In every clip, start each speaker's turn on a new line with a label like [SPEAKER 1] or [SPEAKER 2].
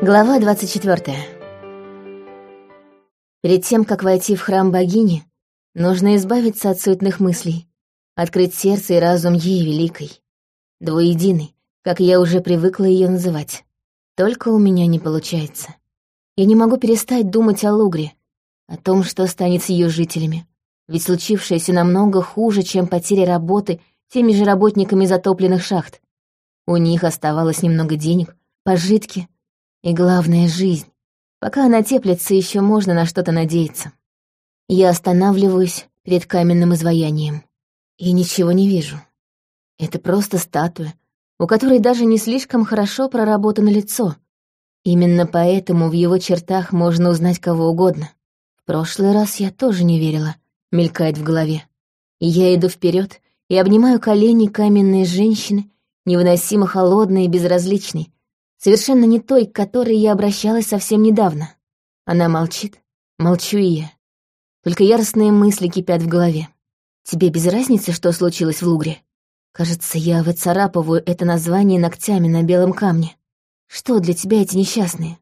[SPEAKER 1] Глава 24. Перед тем, как войти в храм богини, нужно избавиться от суетных мыслей, открыть сердце и разум ей великой, двуединой, как я уже привыкла ее называть. Только у меня не получается. Я не могу перестать думать о Лугре, о том, что станет с ее жителями. Ведь случившееся намного хуже, чем потеря работы теми же работниками затопленных шахт. У них оставалось немного денег, пожитки и, главное, жизнь. Пока она теплится, еще можно на что-то надеяться. Я останавливаюсь перед каменным изваянием и ничего не вижу. Это просто статуя, у которой даже не слишком хорошо проработано лицо — Именно поэтому в его чертах можно узнать кого угодно. В прошлый раз я тоже не верила, мелькает в голове. я иду вперед и обнимаю колени каменной женщины, невыносимо холодной и безразличной, совершенно не той, к которой я обращалась совсем недавно. Она молчит, молчу и я. Только яростные мысли кипят в голове. Тебе без разницы, что случилось в Лугре? Кажется, я выцарапываю это название ногтями на белом камне. Что для тебя эти несчастные?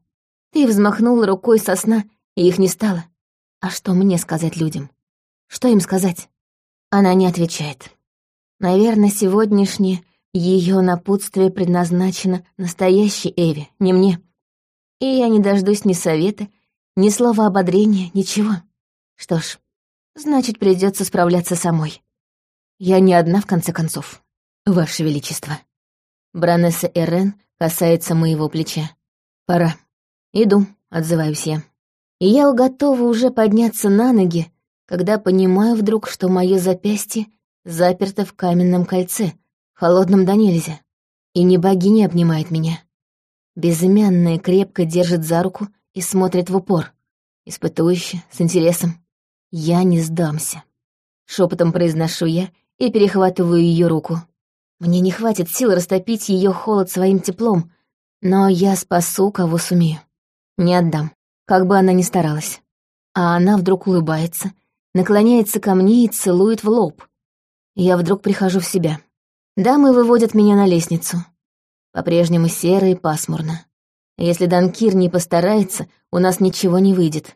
[SPEAKER 1] Ты взмахнула рукой со сна, и их не стало. А что мне сказать людям? Что им сказать? Она не отвечает. Наверное, сегодняшнее ее напутствие предназначено настоящей Эве, не мне. И я не дождусь ни совета, ни слова ободрения, ничего. Что ж, значит, придется справляться самой. Я не одна, в конце концов. Ваше Величество. Бранесса Эрен касается моего плеча. «Пора. Иду», — отзываюсь я. И я готова уже подняться на ноги, когда понимаю вдруг, что мое запястье заперто в каменном кольце, холодном до нельзя. И не богиня обнимает меня. Безымянная крепко держит за руку и смотрит в упор, испытующе, с интересом. «Я не сдамся», — шепотом произношу я и перехватываю ее руку. Мне не хватит сил растопить ее холод своим теплом, но я спасу, кого сумею. Не отдам, как бы она ни старалась. А она вдруг улыбается, наклоняется ко мне и целует в лоб. Я вдруг прихожу в себя. Дамы выводят меня на лестницу. По-прежнему серо и пасмурно. Если Данкир не постарается, у нас ничего не выйдет.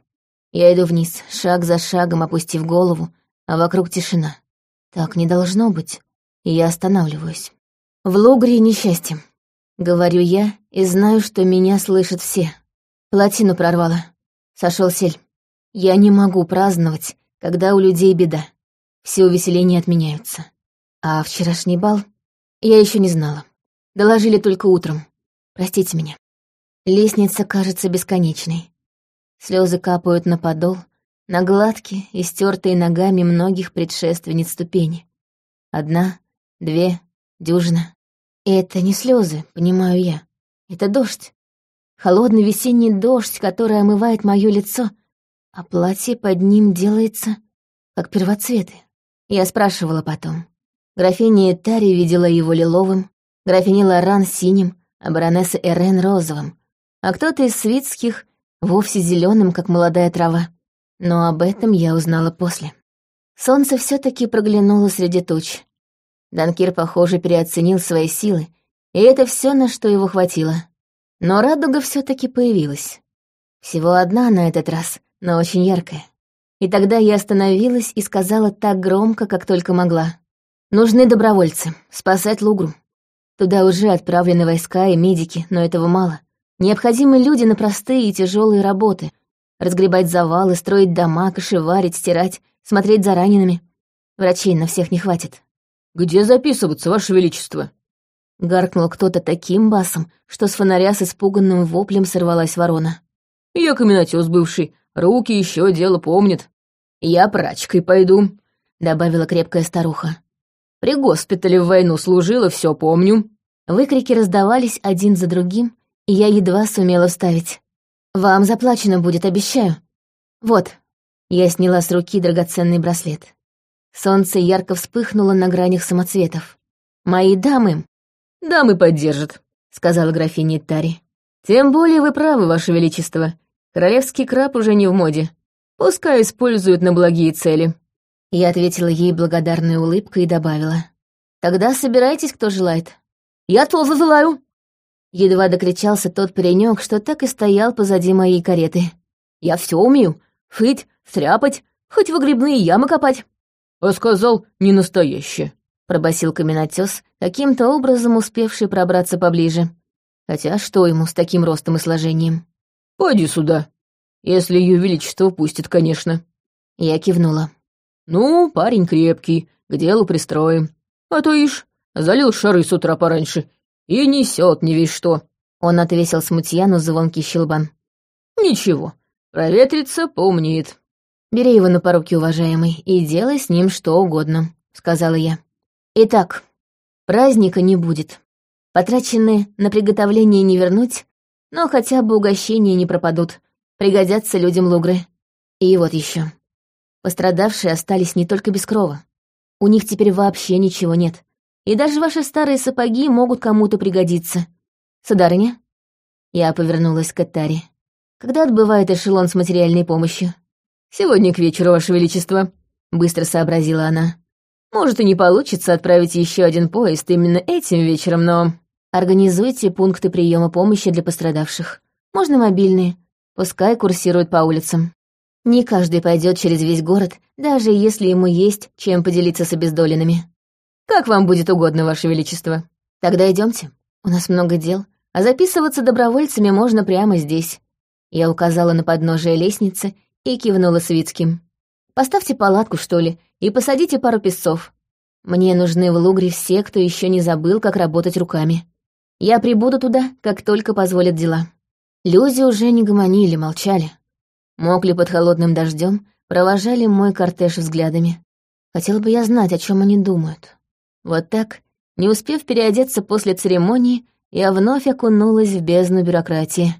[SPEAKER 1] Я иду вниз, шаг за шагом опустив голову, а вокруг тишина. Так не должно быть и я останавливаюсь. В Лугре несчастье. Говорю я и знаю, что меня слышат все. Плотину прорвало. Сошел сель. Я не могу праздновать, когда у людей беда. Все увеселения отменяются. А вчерашний бал я еще не знала. Доложили только утром. Простите меня. Лестница кажется бесконечной. Слезы капают на подол, на гладкие и стертые ногами многих предшественниц ступени. Одна, Две, дюжина. И это не слезы, понимаю я. Это дождь. Холодный весенний дождь, который омывает мое лицо, а платье под ним делается, как первоцветы. Я спрашивала потом. Графиня Тари видела его лиловым, графиня Лоран синим, а баронесса Эрен розовым, а кто-то из свитских вовсе зеленым, как молодая трава. Но об этом я узнала после. Солнце все таки проглянуло среди туч. Данкир, похоже, переоценил свои силы, и это все, на что его хватило. Но радуга все таки появилась. Всего одна на этот раз, но очень яркая. И тогда я остановилась и сказала так громко, как только могла. «Нужны добровольцы, спасать Лугру. Туда уже отправлены войска и медики, но этого мало. Необходимы люди на простые и тяжелые работы. Разгребать завалы, строить дома, кошеварить, стирать, смотреть за ранеными. Врачей на всех не хватит.
[SPEAKER 2] «Где записываться, Ваше Величество?»
[SPEAKER 1] Гаркнул кто-то таким басом, что с фонаря с испуганным воплем сорвалась ворона.
[SPEAKER 2] «Я каменотес бывший, руки еще дело помнит. Я прачкой пойду», — добавила крепкая старуха. «При госпитале в войну служила, все помню».
[SPEAKER 1] Выкрики раздавались один за другим, и я едва сумела вставить. «Вам заплачено будет, обещаю. Вот». Я сняла с руки драгоценный браслет. Солнце ярко вспыхнуло на гранях самоцветов. «Мои дамы...»
[SPEAKER 2] «Дамы поддержат», — сказала графиня Тари. «Тем более вы правы, Ваше Величество. Королевский краб уже не в моде. Пускай используют на благие цели».
[SPEAKER 1] Я ответила ей благодарной улыбкой и добавила. «Тогда собирайтесь, кто желает».
[SPEAKER 2] «Я тоже желаю»,
[SPEAKER 1] Едва докричался тот паренек, что так и стоял позади моей кареты.
[SPEAKER 2] «Я все умею. Шить, стряпать, хоть выгребные ямы копать». «А сказал, не настоящее», — пробасил каменотес, каким-то образом успевший пробраться поближе. Хотя что ему с таким ростом и сложением? «Пойди сюда. Если ее величество пустит, конечно».
[SPEAKER 1] Я кивнула.
[SPEAKER 2] «Ну, парень крепкий, к делу пристроим. А то ишь, залил шары с утра пораньше и несет не весь что».
[SPEAKER 1] Он отвесил смутьяну звонкий щелбан.
[SPEAKER 2] «Ничего, проветрится, поумнеет».
[SPEAKER 1] «Бери его на поруки, уважаемый, и делай с ним что угодно», — сказала я. «Итак, праздника не будет. Потраченные на приготовление не вернуть, но хотя бы угощения не пропадут, пригодятся людям лугры. И вот еще. Пострадавшие остались не только без крова. У них теперь вообще ничего нет. И даже ваши старые сапоги могут кому-то пригодиться. Сударыня?» Я повернулась к Катаре. «Когда отбывает эшелон с материальной помощью?»
[SPEAKER 2] «Сегодня к вечеру, Ваше Величество», — быстро сообразила она. «Может, и не получится отправить еще один поезд именно этим вечером, но...»
[SPEAKER 1] «Организуйте пункты приема помощи для пострадавших. Можно мобильные. Пускай курсируют по улицам». Не каждый пойдет через весь город, даже если ему есть чем поделиться с обездоленными.
[SPEAKER 2] Как вам будет угодно, Ваше Величество.
[SPEAKER 1] Тогда идемте. У нас много дел, а записываться добровольцами можно прямо здесь. Я указала на подножие лестницы и кивнула Свицким. Поставьте палатку, что ли, и посадите пару песцов. Мне нужны в Лугре все, кто еще не забыл, как работать руками. Я прибуду туда, как только позволят дела. Люди уже не гомонили, молчали мокли под холодным дождем, провожали мой кортеж взглядами. Хотела бы я знать, о чем они думают. Вот так, не успев переодеться после церемонии, я вновь окунулась в бездну бюрократии.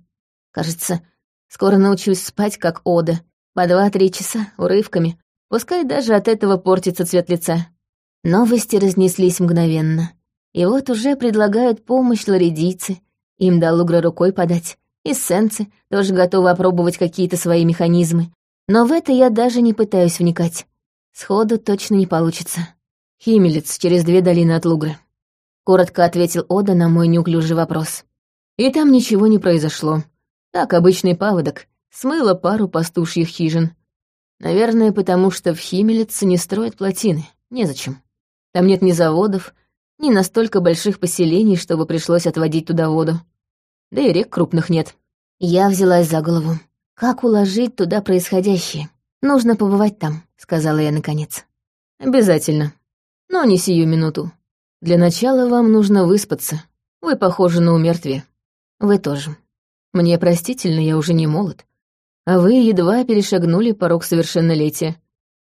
[SPEAKER 1] Кажется, скоро научусь спать, как Ода, по два-три часа, урывками, пускай даже от этого портится цвет лица. Новости разнеслись мгновенно. И вот уже предлагают помощь лоридийцы, им до лугра рукой подать. И сенсы тоже готовы опробовать какие-то свои механизмы. Но в это я даже не пытаюсь вникать. Сходу точно не получится.
[SPEAKER 2] Химелец через две долины от Лугры.
[SPEAKER 1] Коротко ответил Ода на мой неуклюжий вопрос.
[SPEAKER 2] И там ничего не произошло. Так, обычный паводок. Смыло пару пастушьих хижин. Наверное, потому что в Химелице не строят плотины. Незачем. Там нет ни заводов, ни настолько больших поселений, чтобы пришлось отводить туда воду да и рек крупных нет.
[SPEAKER 1] Я взялась за голову. Как уложить туда происходящее? Нужно побывать там, сказала я наконец.
[SPEAKER 2] Обязательно. Но не сию минуту. Для начала вам нужно выспаться. Вы похожи на умертвие.
[SPEAKER 1] Вы тоже.
[SPEAKER 2] Мне простительно, я уже не молод. А вы едва перешагнули порог совершеннолетия.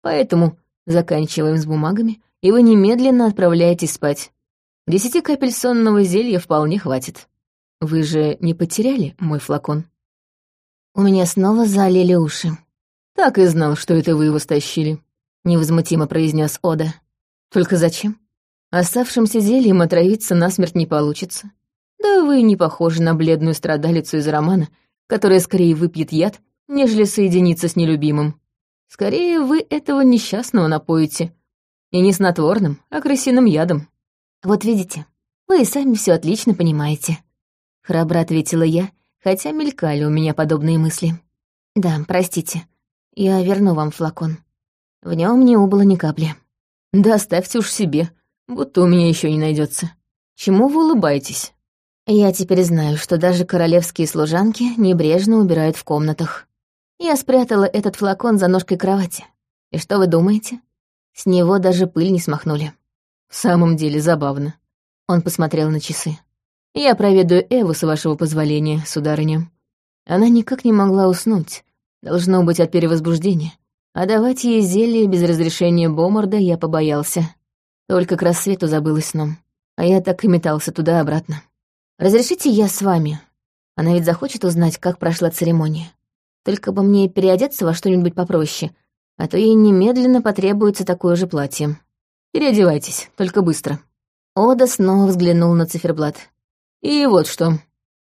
[SPEAKER 2] Поэтому заканчиваем с бумагами, и вы немедленно отправляетесь спать. Десяти капель сонного зелья вполне хватит. Вы же не потеряли мой флакон?
[SPEAKER 1] У меня снова залили уши.
[SPEAKER 2] Так и знал, что это вы его стащили, невозмутимо произнес Ода. Только зачем? Оставшимся зельем отравиться насмерть не получится. Да вы не похожи на бледную страдалицу из романа, которая скорее выпьет яд, нежели соединиться с нелюбимым. Скорее вы этого несчастного напоите. И не снотворным, а крысиным ядом.
[SPEAKER 1] Вот видите, вы и сами все отлично понимаете. Храбро ответила я, хотя мелькали у меня подобные мысли. Да, простите, я верну вам флакон. В нем не убыло ни капли.
[SPEAKER 2] Да оставьте уж себе, будто у меня еще не найдется. Чему вы улыбаетесь?
[SPEAKER 1] Я теперь знаю, что даже королевские служанки небрежно убирают в комнатах. Я спрятала этот флакон за ножкой кровати. И что вы думаете? С него даже пыль не смахнули.
[SPEAKER 2] В самом деле забавно.
[SPEAKER 1] Он посмотрел на часы.
[SPEAKER 2] Я проведу Эву, с вашего позволения, сударыня. Она никак не могла уснуть, должно быть от перевозбуждения. А давать ей зелье без разрешения Бомарда я побоялся. Только к рассвету забылась сном. А я так и метался туда-обратно.
[SPEAKER 1] «Разрешите я с вами? Она ведь захочет узнать, как прошла церемония. Только бы мне переодеться во что-нибудь попроще, а то ей немедленно потребуется такое же платье.
[SPEAKER 2] Переодевайтесь, только быстро».
[SPEAKER 1] Ода снова взглянул на циферблат.
[SPEAKER 2] И вот что.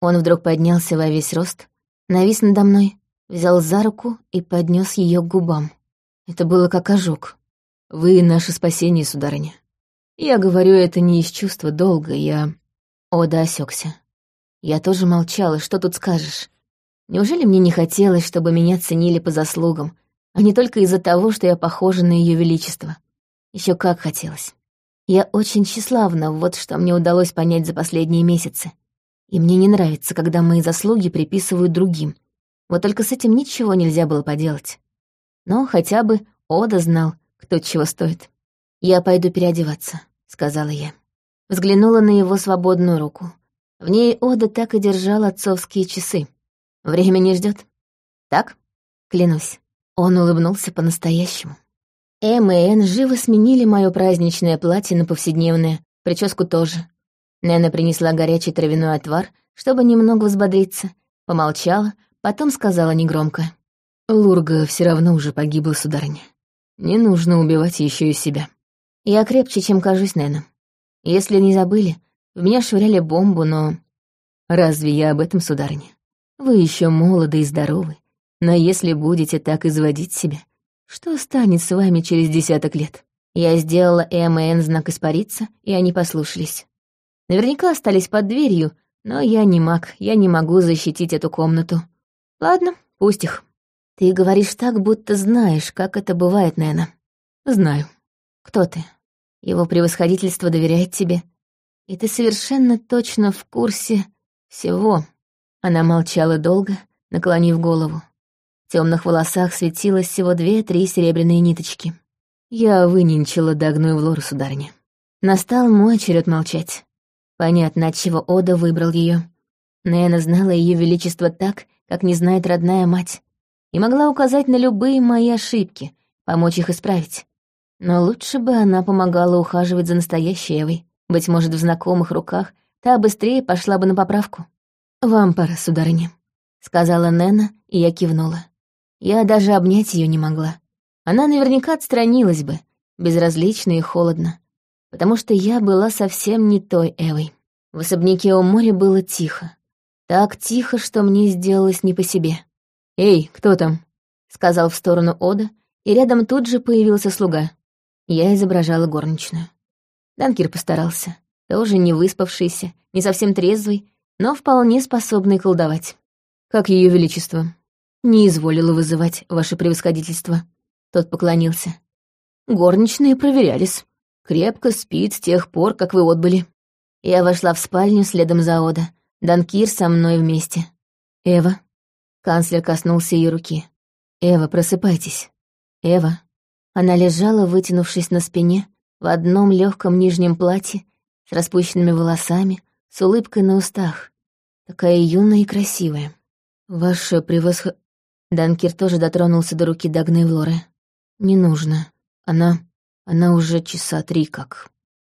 [SPEAKER 1] Он вдруг поднялся во весь рост, навис надо мной, взял за руку и поднес ее к губам. Это было как ожог.
[SPEAKER 2] Вы наше спасение, сударыня. Я говорю это не из чувства долга, я...
[SPEAKER 1] Ода осекся. Я тоже молчала, что тут скажешь. Неужели мне не хотелось, чтобы меня ценили по заслугам, а не только из-за того, что я похожа на Ее Величество? Еще как хотелось. Я очень тщеславна, вот что мне удалось понять за последние месяцы. И мне не нравится, когда мои заслуги приписывают другим. Вот только с этим ничего нельзя было поделать. Но хотя бы Ода знал, кто чего стоит. «Я пойду переодеваться», — сказала я. Взглянула на его свободную руку. В ней Ода так и держал отцовские часы. Время не ждет. Так? Клянусь. Он улыбнулся по-настоящему. Эм и Эн живо сменили мое праздничное платье на повседневное, прическу тоже. Нэна принесла горячий травяной отвар, чтобы немного взбодриться, помолчала, потом сказала негромко. «Лурга все равно уже погибла, сударыня. Не нужно убивать еще и себя». Я крепче, чем кажусь, Нэна. Если не забыли, в меня швыряли бомбу, но... Разве я об этом, сударыня? Вы еще молоды и здоровы, но если будете так изводить себя, что станет с вами через десяток лет? Я сделала ЭМН знак испариться, и они послушались. Наверняка остались под дверью, но я не маг, я не могу защитить эту комнату. Ладно, пусть их. Ты говоришь так, будто знаешь, как это бывает, Нэна. Знаю. Кто ты? Его превосходительство доверяет тебе. И ты совершенно точно в курсе всего. Она молчала долго, наклонив голову. В темных волосах светилось всего две-три серебряные ниточки. Я выненчила Дагну в лору, сударыня. Настал мой черед молчать. Понятно, от чего Ода выбрал ее. Нэна знала ее величество так, как не знает родная мать, и могла указать на любые мои ошибки, помочь их исправить. Но лучше бы она помогала ухаживать за настоящей Эвой. Быть может, в знакомых руках та быстрее пошла бы на поправку. «Вам пора, сударыня», — сказала Нэна, и я кивнула. Я даже обнять ее не могла. Она наверняка отстранилась бы, безразлично и холодно потому что я была совсем не той Эвой. В особняке у моря было тихо. Так тихо, что мне сделалось не по себе. «Эй, кто там?» — сказал в сторону Ода, и рядом тут же появился слуга. Я изображала горничную. Данкир постарался. Тоже не выспавшийся, не совсем трезвый, но вполне способный колдовать. Как ее величество. Не изволило вызывать ваше превосходительство. Тот поклонился. Горничные проверялись. Крепко спит с тех пор, как вы отбыли. Я вошла в спальню следом за Ода. Данкир со мной вместе. Эва. Канцлер коснулся ее руки. Эва, просыпайтесь. Эва. Она лежала, вытянувшись на спине, в одном легком нижнем платье, с распущенными волосами, с улыбкой на устах. Такая юная и красивая. Ваше превосход... Данкир тоже дотронулся до руки Дагны Влоры. Не нужно. Она... Она уже часа три как.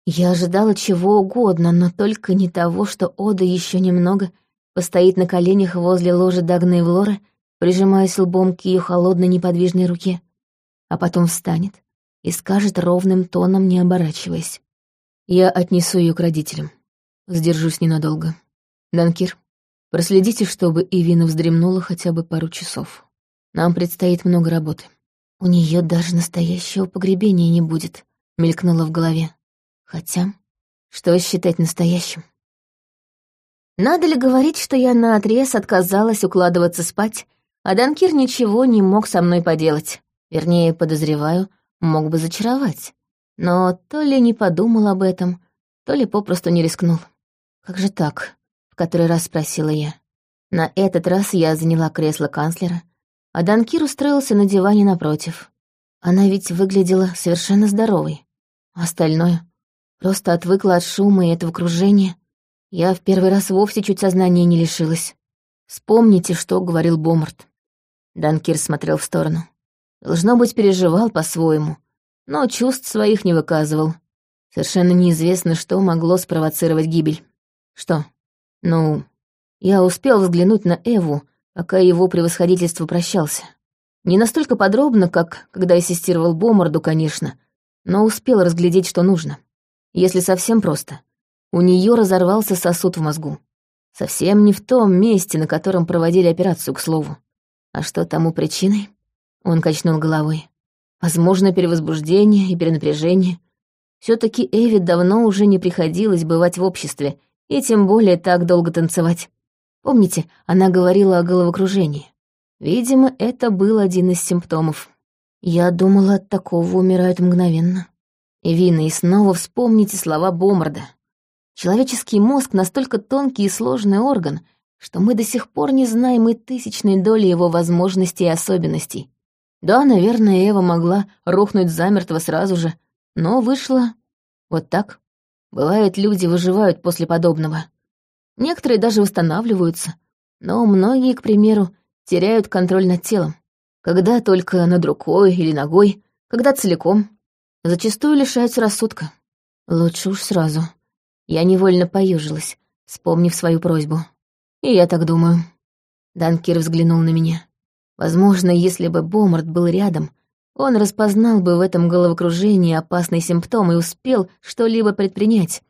[SPEAKER 1] Я ожидала чего угодно, но только не того, что Ода еще немного постоит на коленях возле ложи Дагны Влоры, прижимаясь лбом к ее холодной неподвижной руке, а потом встанет и скажет ровным тоном, не оборачиваясь. Я отнесу ее к родителям. Сдержусь ненадолго. Данкир, проследите, чтобы Ивина вздремнула хотя бы пару часов. Нам предстоит много работы. У нее даже настоящего погребения не будет, мелькнуло в голове. Хотя, что считать настоящим? Надо ли говорить, что я наотрез отказалась укладываться спать, а Данкир ничего не мог со мной поделать? Вернее, подозреваю, мог бы зачаровать. Но то ли не подумал об этом, то ли попросту не рискнул. «Как же так?» — который раз спросила я. На этот раз я заняла кресло канцлера, а Данкир устроился на диване напротив. Она ведь выглядела совершенно здоровой. Остальное просто отвыкла от шума и этого кружения. Я в первый раз вовсе чуть сознания не лишилась. Вспомните, что говорил Бомарт. Данкир смотрел в сторону. Должно быть, переживал по-своему, но чувств своих не выказывал. Совершенно неизвестно, что могло спровоцировать гибель. Что? Ну, я успел взглянуть на Эву, пока его превосходительство прощался. Не настолько подробно, как когда ассистировал Бомарду, конечно, но успел разглядеть, что нужно. Если совсем просто. У нее разорвался сосуд в мозгу. Совсем не в том месте, на котором проводили операцию, к слову. А что тому причиной? Он качнул головой. Возможно, перевозбуждение и перенапряжение. все таки Эви давно уже не приходилось бывать в обществе, и тем более так долго танцевать. Помните, она говорила о головокружении. Видимо, это был один из симптомов. Я думала, от такого умирают мгновенно. Вина, и снова вспомните слова Бомарда. Человеческий мозг настолько тонкий и сложный орган, что мы до сих пор не знаем и тысячной доли его возможностей и особенностей. Да, наверное, Эва могла рухнуть замертво сразу же, но вышло вот так. Бывает, люди выживают после подобного. Некоторые даже восстанавливаются, но многие, к примеру, теряют контроль над телом. Когда только над рукой или ногой, когда целиком. Зачастую лишаются рассудка. Лучше уж сразу. Я невольно поюжилась, вспомнив свою просьбу. И я так думаю. Данкир взглянул на меня. Возможно, если бы Бомард был рядом, он распознал бы в этом головокружении опасный симптом и успел что-либо предпринять.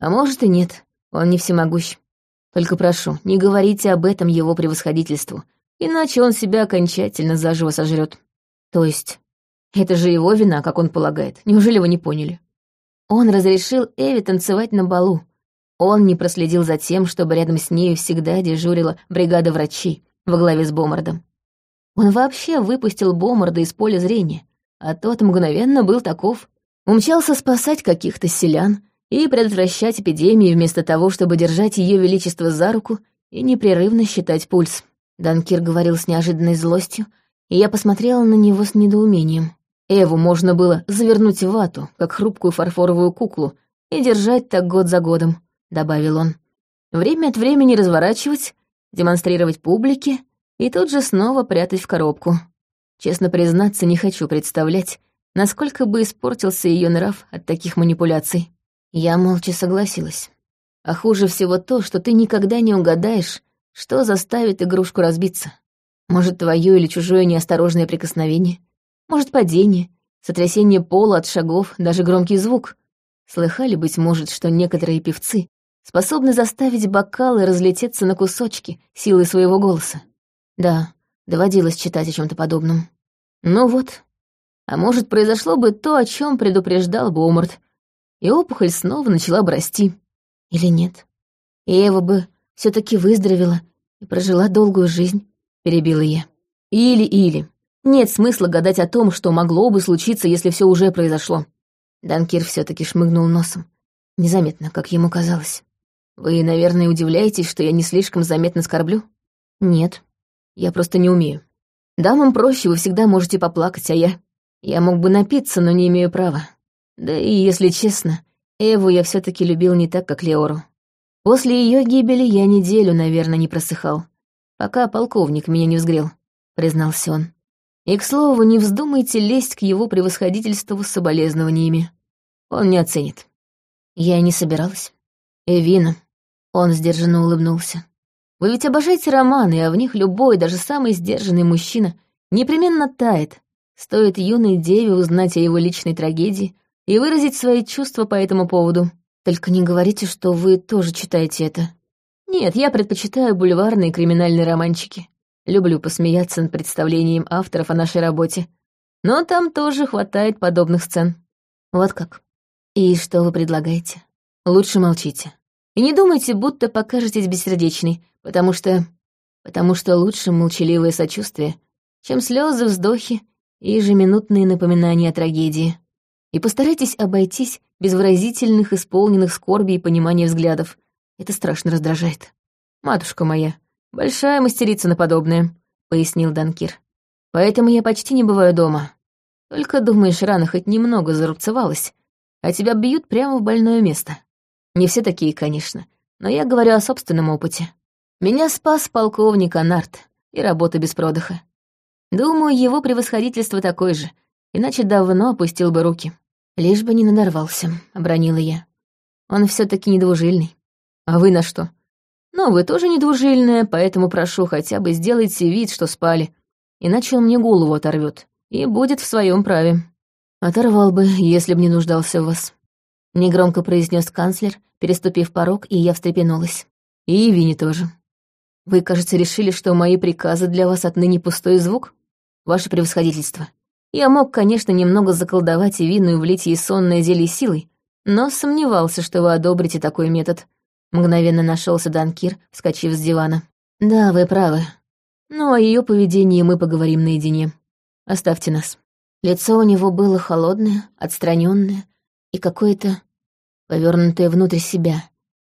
[SPEAKER 1] А может и нет, он не всемогущ. Только прошу, не говорите об этом его превосходительству, иначе он себя окончательно заживо сожрет. То есть, это же его вина, как он полагает. Неужели вы не поняли? Он разрешил Эви танцевать на балу. Он не проследил за тем, чтобы рядом с нею всегда дежурила бригада врачей во главе с Бомардом. Он вообще выпустил Бомарда из поля зрения, а тот мгновенно был таков. Умчался спасать каких-то селян и предотвращать эпидемии вместо того, чтобы держать ее величество за руку и непрерывно считать пульс. Данкир говорил с неожиданной злостью, и я посмотрела на него с недоумением. Эву можно было завернуть в вату, как хрупкую фарфоровую куклу, и держать так год за годом, — добавил он. Время от времени разворачивать, демонстрировать публике и тут же снова прятать в коробку. Честно признаться, не хочу представлять, насколько бы испортился ее нрав от таких манипуляций. Я молча согласилась. А хуже всего то, что ты никогда не угадаешь, что заставит игрушку разбиться. Может, твое или чужое неосторожное прикосновение, может, падение, сотрясение пола от шагов, даже громкий звук. Слыхали, быть может, что некоторые певцы способны заставить бокалы разлететься на кусочки силой своего голоса. Да, доводилось читать о чем то подобном. Ну вот. А может, произошло бы то, о чем предупреждал Бомарт, и опухоль снова начала бы расти. Или нет? И Эва бы все таки выздоровела и прожила долгую жизнь, перебила я. Или-или. Нет смысла гадать о том, что могло бы случиться, если все уже произошло. Данкир все таки шмыгнул носом. Незаметно, как ему казалось. Вы, наверное, удивляетесь, что я не слишком заметно скорблю? Нет, я просто не умею. Дамам проще, вы всегда можете поплакать, а я... Я мог бы напиться, но не имею права. Да и, если честно, Эву я все таки любил не так, как Леору. После ее гибели я неделю, наверное, не просыхал, пока полковник меня не взгрел, признался он. И, к слову, не вздумайте лезть к его превосходительству с соболезнованиями. Он не оценит. Я не собиралась. Эвина. Он сдержанно улыбнулся. Вы ведь обожаете романы, а в них любой, даже самый сдержанный мужчина непременно тает. Стоит юной деве узнать о его личной трагедии и выразить свои чувства по этому поводу. Только не говорите, что вы тоже читаете это. Нет, я предпочитаю бульварные криминальные романчики. Люблю посмеяться над представлением авторов о нашей работе. Но там тоже хватает подобных сцен. Вот как. И что вы предлагаете? Лучше молчите. И не думайте, будто покажетесь бессердечной, потому что... потому что лучше молчаливое сочувствие, чем слезы, вздохи и ежеминутные напоминания о трагедии. И постарайтесь обойтись без выразительных, исполненных скорби и понимания взглядов. Это страшно раздражает. «Матушка моя, большая мастерица на подобное», — пояснил Данкир. «Поэтому я почти не бываю дома. Только, думаешь, рана хоть немного зарубцевалась, а тебя бьют прямо в больное место. Не все такие, конечно, но я говорю о собственном опыте. Меня спас полковник Анарт и работа без продыха. Думаю, его превосходительство такое же, иначе давно опустил бы руки. Лишь бы не надорвался, — обронила я. Он все таки недвужильный. А вы на что? Ну, вы тоже недвужильная, поэтому прошу, хотя бы сделайте вид, что спали, иначе он мне голову оторвет и будет в своем праве. Оторвал бы, если б не нуждался в вас. Негромко произнес канцлер, переступив порог, и я встрепенулась. И Винни тоже. Вы, кажется, решили, что мои приказы для вас отныне пустой звук? Ваше превосходительство. Я мог, конечно, немного заколдовать и вину и влить ей сонное зелье силой, но сомневался, что вы одобрите такой метод. Мгновенно нашелся Данкир, вскочив с дивана. Да, вы правы. Ну, о ее поведении мы поговорим наедине. Оставьте нас. Лицо у него было холодное, отстраненное и какое-то повернутое внутрь себя.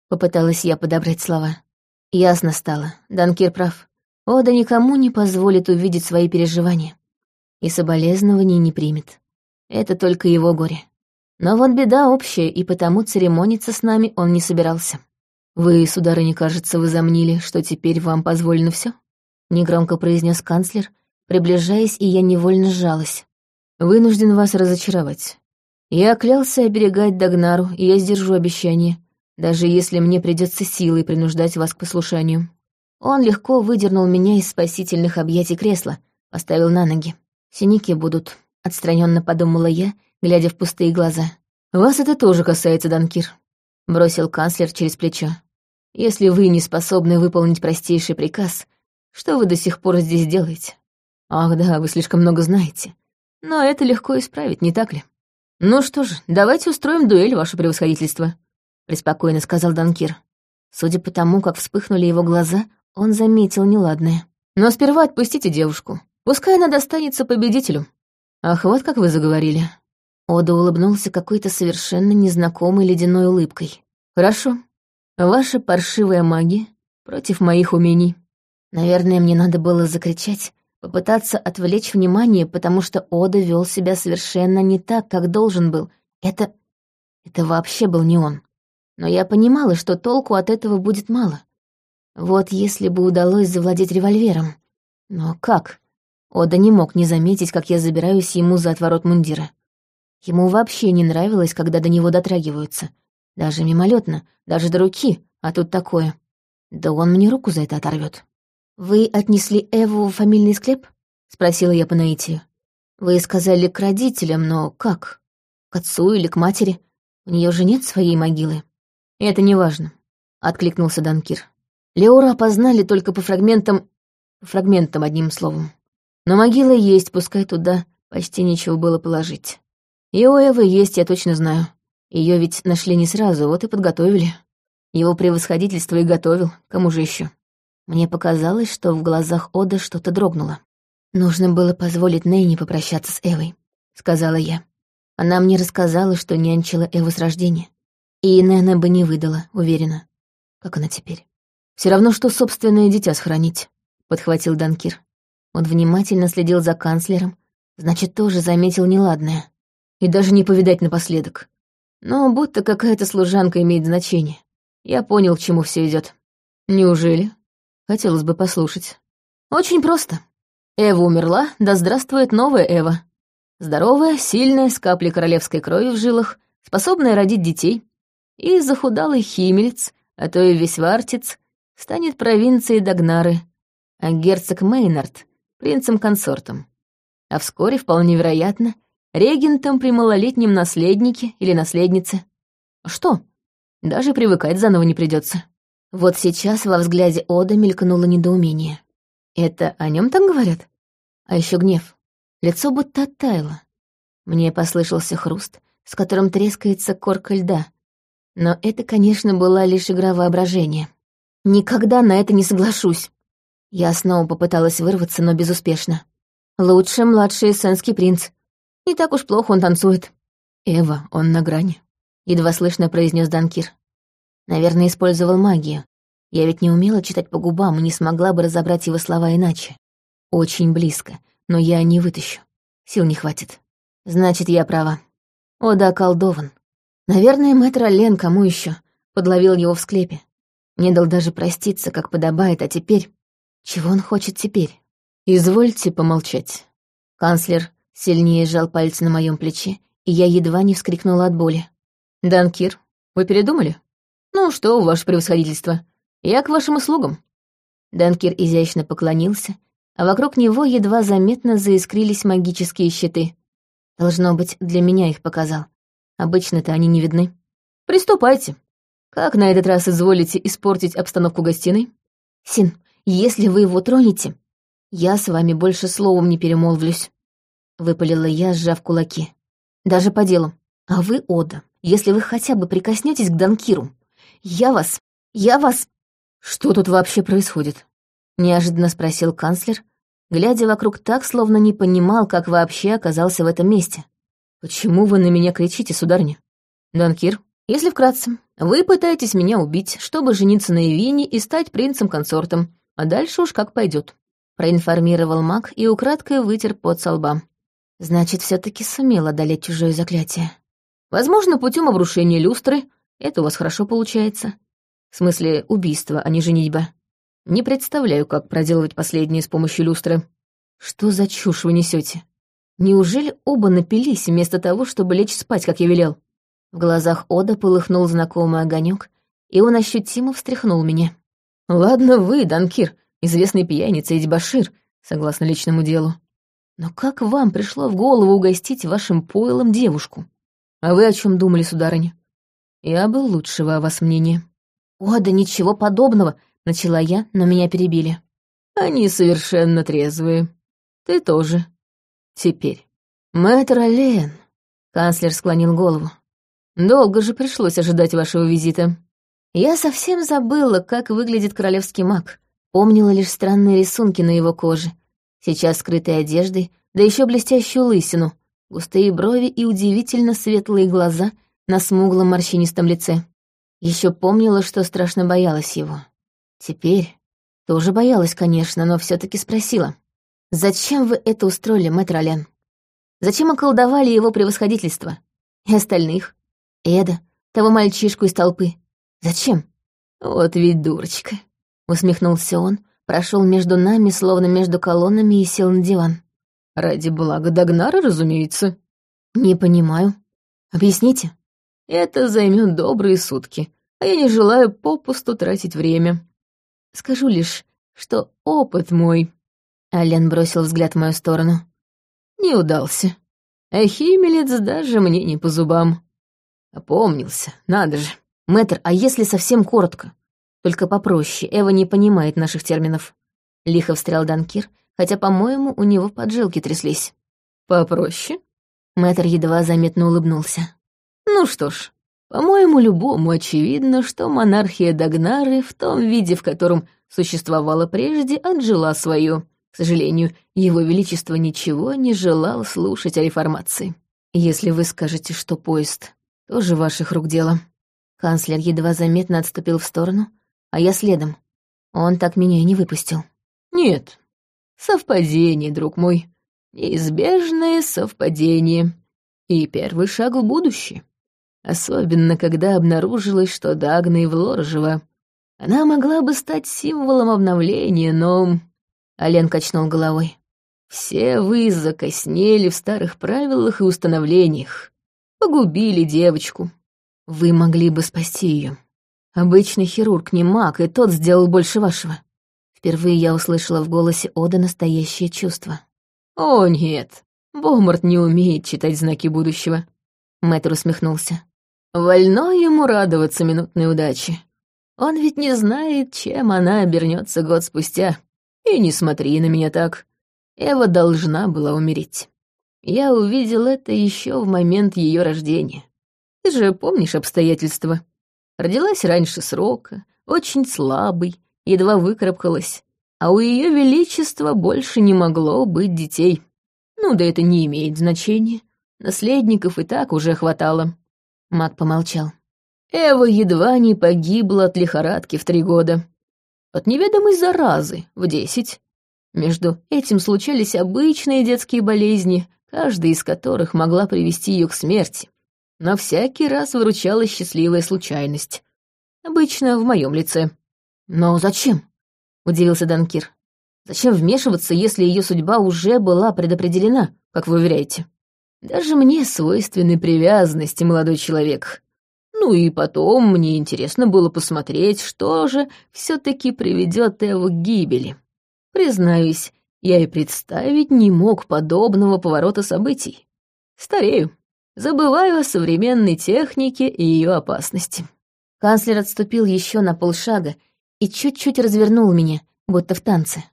[SPEAKER 1] Попыталась я подобрать слова. Ясно стало, Данкир прав. Ода никому не позволит увидеть свои переживания. И соболезнований не примет. Это только его горе. Но вот беда общая, и потому церемониться с нами он не собирался. «Вы, сударыня, кажется, возомнили, что теперь вам позволено все? негромко произнес канцлер, приближаясь, и я невольно сжалась. «Вынужден вас разочаровать. Я клялся оберегать Дагнару, и я сдержу обещание, даже если мне придется силой принуждать вас к послушанию». Он легко выдернул меня из спасительных объятий кресла, поставил на ноги. «Синяки будут», — отстраненно подумала я, глядя в пустые глаза. «Вас это тоже касается, Данкир», — бросил канцлер через плечо. «Если вы не способны выполнить простейший приказ, что вы до сих пор здесь делаете? Ах да, вы слишком много знаете. Но это легко исправить, не так ли? Ну что ж, давайте устроим дуэль, ваше превосходительство», — преспокойно сказал Данкир. Судя по тому, как вспыхнули его глаза, он заметил неладное. «Но сперва отпустите девушку. Пускай она достанется победителю». «Ах, вот как вы заговорили». Ода улыбнулся какой-то совершенно незнакомой ледяной улыбкой. «Хорошо. Ваша паршивая магия против моих умений». Наверное, мне надо было закричать, попытаться отвлечь внимание, потому что Ода вел себя совершенно не так, как должен был. Это... это вообще был не он. Но я понимала, что толку от этого будет мало. Вот если бы удалось завладеть револьвером. Но как? Ода не мог не заметить, как я забираюсь ему за отворот мундира. Ему вообще не нравилось, когда до него дотрагиваются. Даже мимолетно, даже до руки, а тут такое. Да он мне руку за это оторвет. «Вы отнесли Эву в фамильный склеп?» — спросила я по наитию. «Вы сказали к родителям, но как? К отцу или к матери? У нее же нет своей могилы». «Это не важно», — откликнулся Данкир. Леора опознали только по фрагментам... фрагментам, одним словом. Но могила есть, пускай туда почти нечего было положить. И у Эвы есть, я точно знаю. Ее ведь нашли не сразу, вот и подготовили. Его превосходительство и готовил, кому же еще? Мне показалось, что в глазах Ода что-то дрогнуло. «Нужно было позволить Нейне попрощаться с Эвой», — сказала я. Она мне рассказала, что нянчила Эву с рождения. И Нэна бы не выдала, уверена. Как она теперь? Все равно, что собственное дитя сохранить», — подхватил Данкир. Он внимательно следил за канцлером, значит, тоже заметил неладное и даже не повидать напоследок. Но будто какая-то служанка имеет значение. Я понял, к чему все идет. Неужели? Хотелось бы послушать. Очень просто. Эва умерла, да здравствует новая Эва. Здоровая, сильная, с каплей королевской крови в жилах, способная родить детей. И захудалый химельц, а то и весь вартец, станет провинцией Дагнары, а герцог Мейнард — принцем-консортом. А вскоре, вполне вероятно, регентом при малолетнем наследнике или наследнице. Что? Даже привыкать заново не придется. Вот сейчас во взгляде Ода мелькнуло недоумение. Это о нем так говорят? А еще гнев. Лицо будто оттаяло. Мне послышался хруст, с которым трескается корка льда. Но это, конечно, была лишь игра воображения. Никогда на это не соглашусь. Я снова попыталась вырваться, но безуспешно. Лучше младший эссенский принц. Не так уж плохо он танцует. Эва, он на грани. Едва слышно произнес Данкир. Наверное, использовал магию. Я ведь не умела читать по губам и не смогла бы разобрать его слова иначе. Очень близко, но я не вытащу. Сил не хватит. Значит, я права. О, да, колдован. Наверное, мэтр Лен кому еще подловил его в склепе. Не дал даже проститься, как подобает, а теперь... Чего он хочет теперь? Извольте помолчать. Канцлер сильнее сжал пальцы на моем плече, и я едва не вскрикнула от боли. «Данкир, вы передумали?» «Ну что, ваше превосходительство, я к вашим услугам». Данкир изящно поклонился, а вокруг него едва заметно заискрились магические щиты. Должно быть, для меня их показал. Обычно-то они не видны. «Приступайте. Как на этот раз изволите испортить обстановку гостиной?» «Син, если вы его тронете, я с вами больше словом не перемолвлюсь», — выпалила я, сжав кулаки. «Даже по делу. А вы, Ода, если вы хотя бы прикоснетесь к Данкиру, я вас Я вас...»
[SPEAKER 2] «Что тут вообще происходит?» — неожиданно спросил канцлер, глядя вокруг так, словно не понимал, как вообще оказался в этом месте. «Почему вы на меня кричите, сударыня?» «Данкир, если вкратце, вы пытаетесь меня убить, чтобы жениться на Эвине и стать принцем-консортом, а дальше уж как пойдет. проинформировал маг и украдкой вытер пот со лба. Значит, все таки сумел одолеть чужое заклятие. Возможно, путем обрушения люстры, это у вас хорошо получается. В смысле, убийство, а не женитьба. Не представляю, как проделывать последнее с помощью люстры. Что за чушь вы несете? Неужели оба напились вместо того, чтобы лечь спать, как я велел? В глазах Ода полыхнул знакомый огонек, и он ощутимо встряхнул меня. «Ладно вы, Данкир, известный пьяница и дебошир, согласно личному делу. Но как вам пришло в голову угостить вашим пойлом девушку? А вы о чем думали, сударыня? Я был лучшего о вас мнения».
[SPEAKER 1] «О, да ничего подобного!» — начала я, но меня перебили.
[SPEAKER 2] «Они совершенно трезвые. Ты тоже. Теперь. Мэтр Олен...» Канцлер склонил голову. Долго же пришлось ожидать вашего визита. Я совсем забыла, как выглядит королевский маг. Помнила лишь странные рисунки на его коже. Сейчас скрытой одеждой, да еще блестящую лысину, густые брови и удивительно светлые глаза на смуглом морщинистом лице. Еще помнила, что страшно боялась его. Теперь тоже боялась, конечно, но все таки спросила. «Зачем вы это устроили, мэтр Ален? Зачем околдовали его превосходительство? И остальных? Эда, того мальчишку из толпы. Зачем? Вот ведь дурочка. Усмехнулся он, прошел между нами, словно между колоннами, и сел на диван. Ради блага Дагнара, разумеется. Не понимаю. Объясните. Это займет добрые сутки, а я не желаю попусту тратить время. Скажу лишь, что опыт мой... Ален бросил взгляд в мою сторону. Не удался. А Химелец даже мне не по зубам. Опомнился, надо же. Мэтр, а если совсем коротко? Только попроще, Эва не понимает наших терминов. Лихо встрял Данкир, хотя, по-моему, у него поджилки тряслись. Попроще? Мэтр едва заметно улыбнулся. Ну что ж, по-моему, любому очевидно, что монархия Дагнары в том виде, в котором существовала прежде, отжила свою. К сожалению, его величество ничего не желал слушать о реформации. Если вы скажете, что поезд тоже ваших рук дело. Канцлер едва заметно отступил в сторону, а я следом. Он так меня и не выпустил. Нет, совпадение, друг мой. Неизбежное совпадение. И первый шаг в будущее. Особенно, когда обнаружилось, что Дагна и Влора жива. Она могла бы стать символом обновления, но... Ален качнул головой. Все вы закоснели в старых правилах и установлениях. Погубили девочку. Вы могли бы спасти ее. Обычный хирург не маг, и тот сделал больше вашего. Впервые я услышала в голосе Ода настоящее чувство. «О, нет, Бомарт не умеет читать знаки будущего», — Мэтр усмехнулся. «Вольно ему радоваться минутной удаче. Он ведь не знает, чем она обернется год спустя. И не смотри на меня так. Эва должна была умереть». Я увидел это еще в момент ее рождения. Ты же помнишь обстоятельства? Родилась раньше срока, очень слабой, едва выкарабкалась, а у ее величества больше не могло быть детей. Ну да это не имеет значения. Наследников и так уже хватало. Маг помолчал. Эва едва не погибла от лихорадки в три года. От неведомой заразы в десять. Между этим случались обычные детские болезни, каждая из которых могла привести ее к смерти. Но всякий раз выручала счастливая случайность. Обычно в моем лице. «Но зачем?» — удивился Данкир. «Зачем вмешиваться, если ее судьба уже была предопределена, как вы уверяете? Даже мне свойственны привязанности, молодой человек. Ну и потом мне интересно было посмотреть, что же все таки приведет Эву к гибели. Признаюсь, я и представить не мог подобного поворота событий. Старею. Забываю о современной технике и ее опасности. Канцлер отступил еще на полшага и чуть-чуть развернул меня, будто в танце.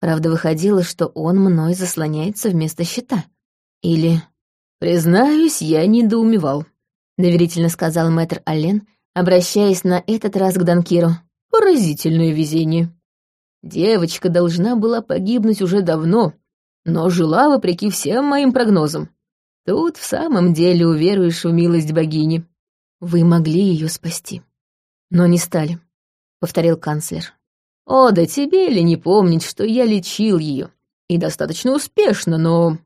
[SPEAKER 2] Правда, выходило, что он мной заслоняется вместо щита. Или... «Признаюсь, я недоумевал», — доверительно сказал мэтр Аллен,
[SPEAKER 1] обращаясь на этот раз к Данкиру.
[SPEAKER 2] «Поразительное везение. Девочка должна была погибнуть уже давно, но жила вопреки всем моим прогнозам. Тут в самом деле уверуешь в милость богини. Вы могли ее спасти, но не стали», — повторил канцлер. «О, да тебе ли не помнить, что я лечил ее? И достаточно успешно, но...»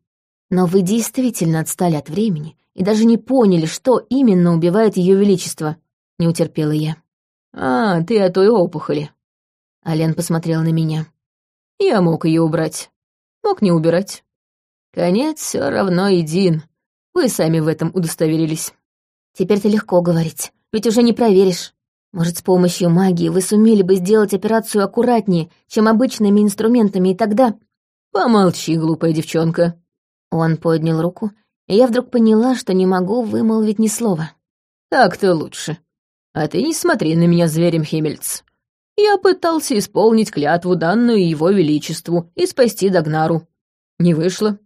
[SPEAKER 1] «Но вы действительно отстали от времени и даже не поняли, что именно убивает ее величество», — не утерпела я.
[SPEAKER 2] «А, ты о той опухоли».
[SPEAKER 1] Ален посмотрел на меня.
[SPEAKER 2] «Я мог ее убрать. Мог не убирать. Конец все равно един. Вы сами в этом удостоверились».
[SPEAKER 1] «Теперь-то легко говорить, ведь уже не проверишь. Может, с помощью магии вы сумели бы сделать операцию аккуратнее, чем обычными инструментами, и тогда...»
[SPEAKER 2] «Помолчи, глупая девчонка».
[SPEAKER 1] Он поднял руку, и я вдруг поняла, что не могу вымолвить ни слова.
[SPEAKER 2] «Так-то лучше. А ты не смотри на меня зверем, Химмельц. Я пытался исполнить клятву, данную его величеству, и спасти Дагнару. Не вышло.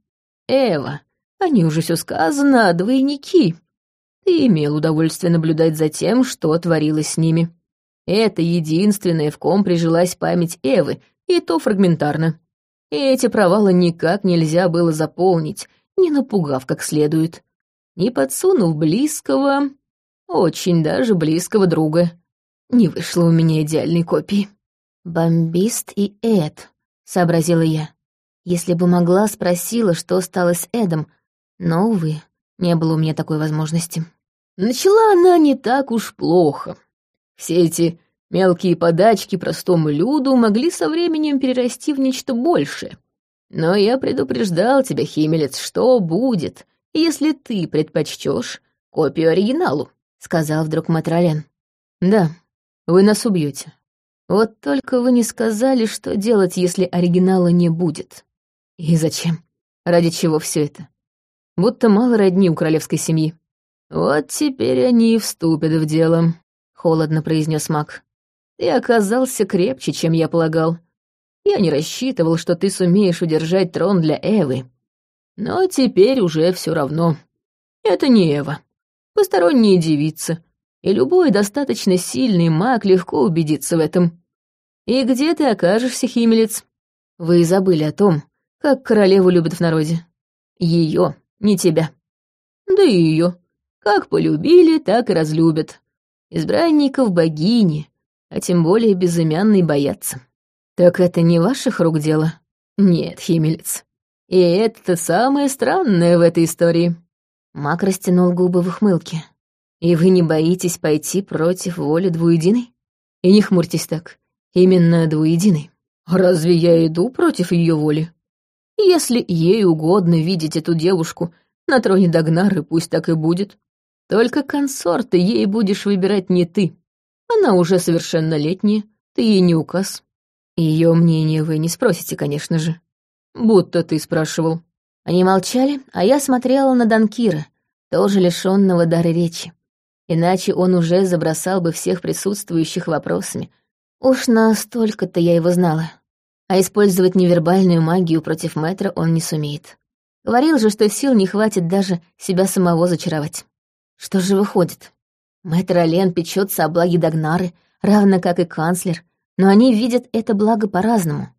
[SPEAKER 2] Эва, они уже все сказано, а двойники. Ты имел удовольствие наблюдать за тем, что творилось с ними. Это единственное, в ком прижилась память Эвы, и то фрагментарно. И эти провалы никак нельзя было заполнить, не напугав как следует, не подсунув близкого, очень даже близкого друга. Не вышло у меня идеальной копии.
[SPEAKER 1] «Бомбист и Эд», — сообразила я. Если бы могла, спросила, что стало с Эдом, но, увы, не было у меня такой возможности.
[SPEAKER 2] Начала она не так уж плохо. Все эти мелкие подачки простому люду могли со временем перерасти в нечто большее. Но я предупреждал тебя, Химелец, что будет, если ты предпочтешь копию оригиналу, — сказал вдруг Матролен. Да, вы нас убьете. Вот только вы не сказали, что делать, если оригинала не будет. И зачем? Ради чего все это? Будто мало родни у королевской семьи. Вот теперь они и вступят в дело, холодно произнес маг. Ты оказался крепче, чем я полагал. Я не рассчитывал, что ты сумеешь удержать трон для Эвы. Но теперь уже все равно. Это не Эва. Посторонняя девица, и любой достаточно сильный маг легко убедится в этом. И где ты окажешься, химелец? Вы забыли о том, как королеву любят в народе. Ее, не тебя. Да и ее. Как полюбили, так и разлюбят. Избранников богини, а тем более безымянной боятся. Так это не ваших рук дело? Нет, химелец. И это самое странное в этой истории.
[SPEAKER 1] Мак растянул губы в ухмылке.
[SPEAKER 2] И вы не боитесь пойти против воли двуединой? И не хмурьтесь так. Именно двуединой. Разве я иду против ее воли? Если ей угодно видеть эту девушку на троне Дагнары, пусть так и будет. Только консорты ей будешь выбирать не ты. Она уже совершеннолетняя, ты ей не указ. Ее мнение вы не спросите, конечно же. Будто ты спрашивал.
[SPEAKER 1] Они молчали, а я смотрела на Данкира, тоже лишенного дара речи иначе он уже забросал бы всех присутствующих вопросами. Уж настолько-то я его знала. А использовать невербальную магию против Мэтра он не сумеет. Говорил же, что сил не хватит даже себя самого зачаровать. Что же выходит? Мэтр Олен печется о благе Дагнары, равно как и канцлер, но они видят это благо по-разному.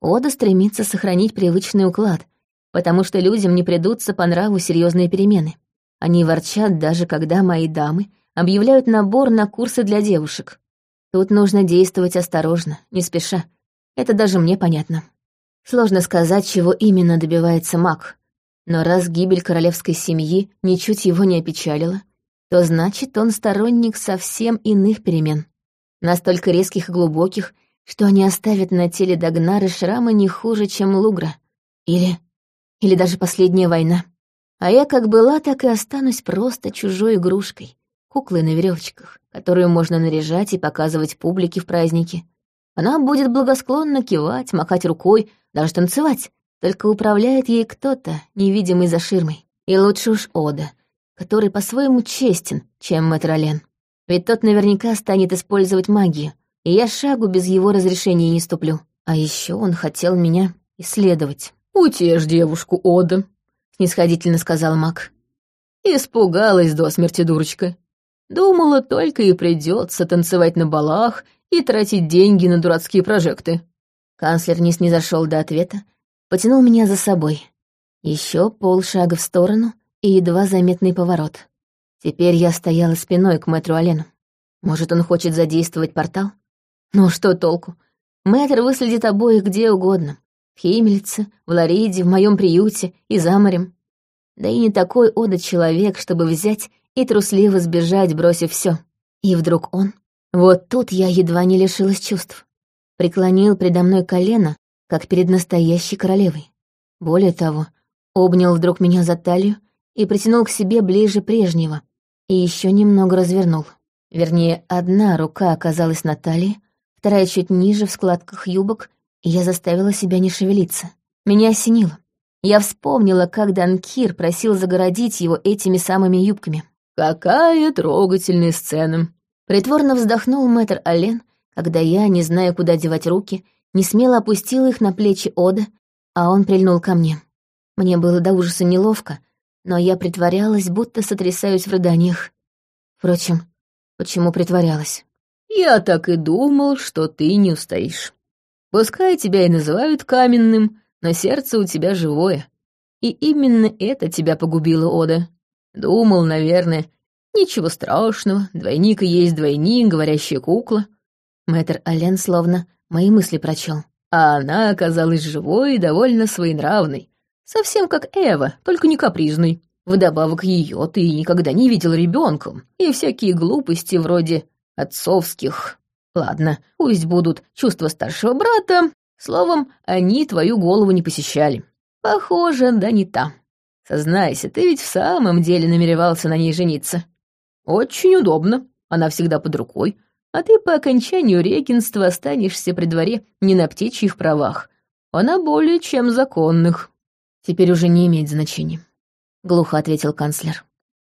[SPEAKER 1] Ода стремится сохранить привычный уклад, потому что людям не придутся по нраву серьезные перемены. Они ворчат даже когда мои дамы объявляют набор на курсы для девушек. Тут нужно действовать осторожно, не спеша. Это даже мне понятно. Сложно сказать, чего именно добивается маг. Но раз гибель королевской семьи ничуть его не опечалила, то значит, он сторонник совсем иных перемен. Настолько резких и глубоких, что они оставят на теле Дагнары шрамы не хуже, чем Лугра. Или... или даже последняя война. А я как была, так и останусь просто чужой игрушкой, куклой на веревочках, которую можно наряжать и показывать публике в празднике. Она будет благосклонно кивать, махать рукой, даже танцевать, только управляет ей кто-то, невидимый за ширмой. И лучше уж Ода, который по-своему честен, чем Матролен. Ведь тот наверняка станет использовать магию, и я шагу без его разрешения не ступлю. А еще он хотел меня исследовать.
[SPEAKER 2] «Утешь девушку, Ода», — снисходительно сказал маг. «Испугалась до смерти, дурочка. Думала, только и придется танцевать на балах и тратить деньги на дурацкие прожекты.
[SPEAKER 1] Канцлер не снизошел до ответа, потянул меня за собой. Еще полшага в сторону и едва заметный поворот. Теперь я стояла спиной к мэтру Олену. Может, он хочет задействовать портал? Ну что толку? Мэтр выследит обоих где угодно. В Химельце, в Лариде, в моем приюте и за морем. Да и не такой Ода человек, чтобы взять и трусливо сбежать, бросив все. И вдруг он... Вот тут я едва не лишилась чувств. Преклонил предо мной колено, как перед настоящей королевой. Более того, обнял вдруг меня за талию и притянул к себе ближе прежнего, и еще немного развернул. Вернее, одна рука оказалась на талии, вторая чуть ниже в складках юбок, и я заставила себя не шевелиться. Меня осенило. Я вспомнила, как Данкир просил загородить его этими самыми юбками.
[SPEAKER 2] «Какая трогательная сцена!»
[SPEAKER 1] Притворно вздохнул мэтр Ален, когда я, не зная, куда девать руки, не смело опустила их на плечи Ода, а он прильнул ко мне. Мне было до ужаса неловко, но я притворялась, будто сотрясаюсь в рыданиях. Впрочем, почему притворялась?
[SPEAKER 2] «Я так и думал, что ты не устоишь. Пускай тебя и называют каменным, но сердце у тебя живое. И именно это тебя погубило, Ода. Думал, наверное, ничего страшного, двойник и есть двойник, говорящая кукла.
[SPEAKER 1] Мэтр Ален словно мои мысли прочел.
[SPEAKER 2] А она оказалась живой и довольно своенравной. Совсем как Эва, только не капризной. Вдобавок ее ты никогда не видел ребенком, и всякие глупости вроде отцовских. Ладно, пусть будут чувства старшего брата, словом, они твою голову не посещали. Похоже, да не та. Сознайся, ты ведь в самом деле намеревался на ней жениться. Очень удобно, она всегда под рукой, а ты по окончанию регенства останешься при дворе не на птичьих правах, а на более чем законных.
[SPEAKER 1] Теперь уже не имеет значения, — глухо ответил канцлер.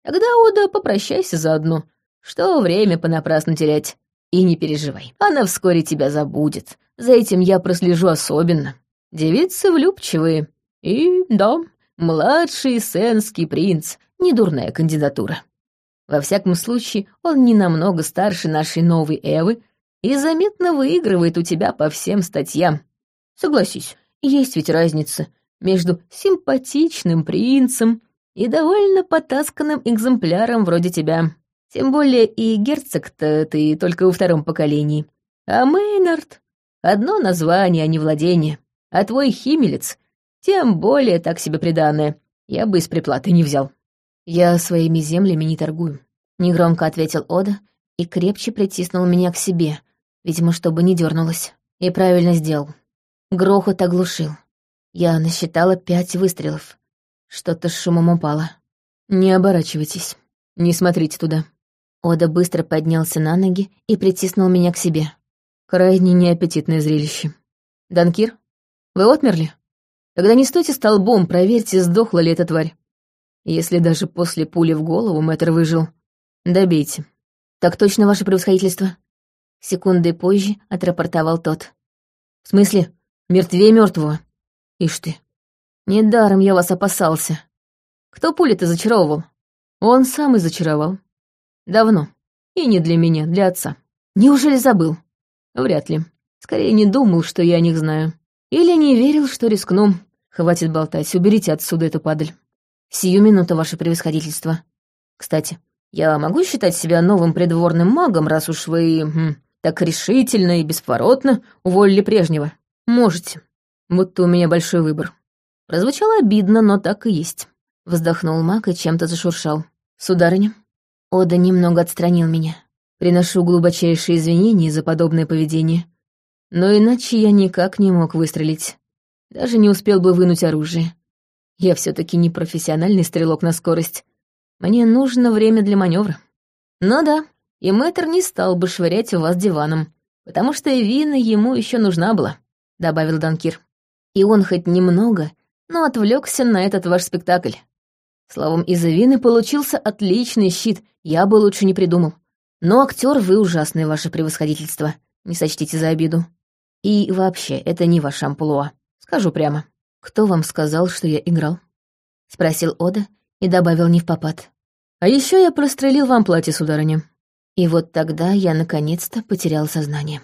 [SPEAKER 2] Тогда, Ода, попрощайся заодно. Что время понапрасну терять? И не переживай, она вскоре тебя забудет. За этим я прослежу особенно. Девицы влюбчивые. И, да, младший сенский принц — недурная кандидатура. Во всяком случае, он не намного старше нашей новой Эвы и заметно выигрывает у тебя по всем статьям. Согласись, есть ведь разница между симпатичным принцем и довольно потасканным экземпляром вроде тебя. Тем более и герцог-то ты только во втором поколении. А Мейнард — одно название, а не владение. А твой химелец тем более так себе приданное. Я бы из приплаты не взял.
[SPEAKER 1] «Я своими землями не торгую», — негромко ответил Ода и крепче притиснул меня к себе, видимо, чтобы не дернулась. И правильно сделал. Грохот оглушил. Я насчитала пять выстрелов. Что-то с шумом упало.
[SPEAKER 2] «Не оборачивайтесь. Не смотрите туда».
[SPEAKER 1] Ода быстро поднялся на ноги и притиснул меня к себе.
[SPEAKER 2] Крайне неаппетитное зрелище. «Данкир, вы отмерли? Тогда не стойте столбом, проверьте, сдохла ли эта тварь. Если даже после пули в голову мэтр выжил, добейте.
[SPEAKER 1] Так точно, ваше превосходительство. Секунды позже отрапортовал тот.
[SPEAKER 2] В смысле? Мертвее мертвого. Ишь ты. Недаром я вас опасался. Кто пули-то зачаровывал? Он сам и зачаровал. Давно. И не для меня, для отца. Неужели забыл? Вряд ли. Скорее не думал, что я о них знаю. Или не верил, что рискну. Хватит болтать, уберите отсюда эту падаль.
[SPEAKER 1] Сию минуту, ваше превосходительство. Кстати, я могу считать себя новым придворным магом, раз уж вы хм, так решительно и бесповоротно уволили прежнего?
[SPEAKER 2] Можете. Будто у меня большой выбор. Прозвучало обидно, но так и есть.
[SPEAKER 1] Вздохнул маг и чем-то зашуршал. Сударыня, Ода немного отстранил меня.
[SPEAKER 2] Приношу глубочайшие извинения за подобное поведение. Но иначе я никак не мог выстрелить. Даже не успел бы вынуть оружие. Я все таки не профессиональный стрелок на скорость. Мне нужно время для маневра. Ну да, и мэтр не стал бы швырять у вас диваном, потому что Эвина ему еще нужна была, — добавил Данкир. И он хоть немного, но отвлекся на этот ваш спектакль. Словом, из Эвины получился отличный щит, я бы лучше не придумал. Но актер вы ужасный, ваше превосходительство, не сочтите за обиду. И вообще, это не ваш амплуа, скажу прямо.
[SPEAKER 1] — «Кто вам сказал, что я играл?» — спросил Ода и добавил не в попад..
[SPEAKER 2] А еще я прострелил вам платье, сударыня».
[SPEAKER 1] И вот тогда я наконец-то потерял сознание.